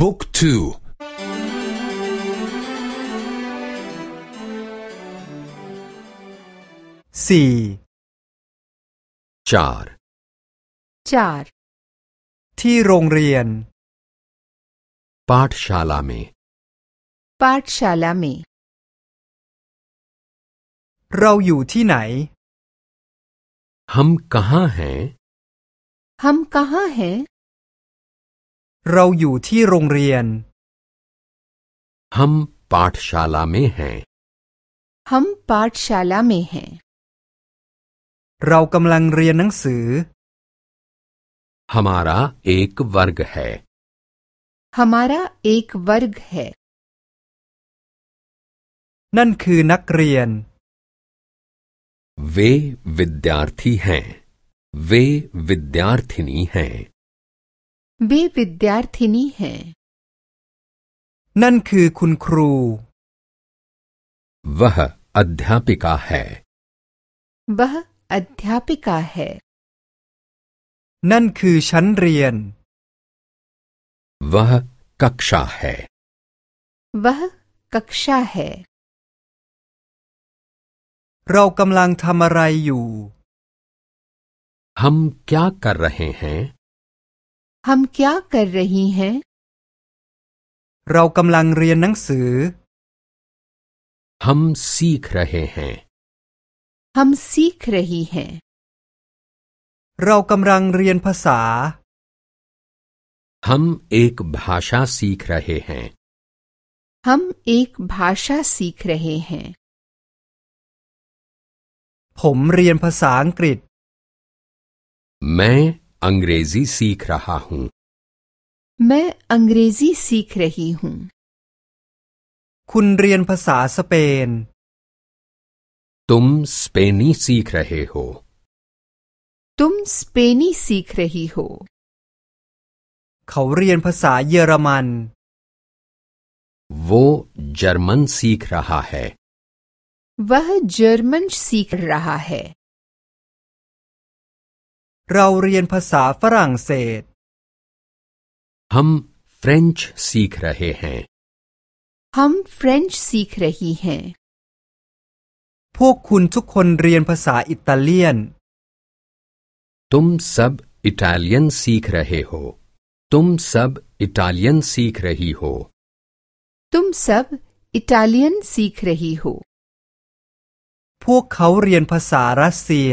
บุ๊กทู สี่ चार चार ที่โรงเรียน पाठशाला में पाठशाला में เราอยู่ที่ไหน हम कहाँ हैं हम कहाँ हैं เราอยู่ที่โรงเรียน हम पाठशाला में हैं हम पाठशाला में हैं เรากำลังเรียนหนังสือ हमारा एक वर्ग है हमारा एक वर्ग है นั่นคือนักเรียน वे विद्यार्थी हैं वे विद्यार्थिनी हैं वे विद्यार्थिनी है। นั่นคือคุณครู वह अध्यापिका है। वह अध्यापिका है। นั่นคือชั้นเรียน वह कक्षा है। वह कक्षा है। เรากำลังทำอะไรอยู่ हम क्या कर रहे हैं? हम क्या कर रही हैं เรากำลังเรียนหนังสือ हम सीख रहे हैं हम सीख रही हैं เรากำลังเรียนภาษา हम एक भाषा सीख रहे हैं हम एक भाषा सीख रहे हैं ผมเรียนภาษาอังกฤษ मैं अंग्रेजी सीख रहा हूँ मैं अंग्रेजी सीख रही हूँ คุณเรียนภาษาสเปน तुम स्पेनी सीख रहे हो तुम स्पेनी सीख रही हो เขาเรียนภาษาเยอรมัน वो जर्मन सीख रहा है वह जर्मन सीख रहा है เราเรียนภาษาฝรั่งเศส हम फ्रेंच सीख रहे हैं हम फ्रेंच सीख रही हैं พวกคุณทุกคนเรียนภาษาอิตาเลียน तुम सब इटालियन सीख रहे हो तुम सब इटालियन सीख रही हो तुम सब इटालियन सीख रही हो พวกเขาเรียนภาษารัสเซีย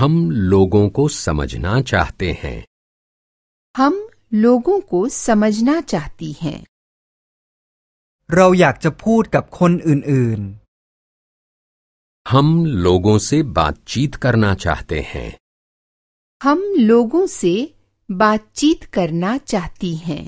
हम लोगों को समझना चाहते हैं हम लोगों को समझना चाहती हैं ๆ เราอยากจะพูดกับคนอื่น हम लोगों से बातचीत करना चाहते हैं हम लोगों से बातचीत करना चाहती हैं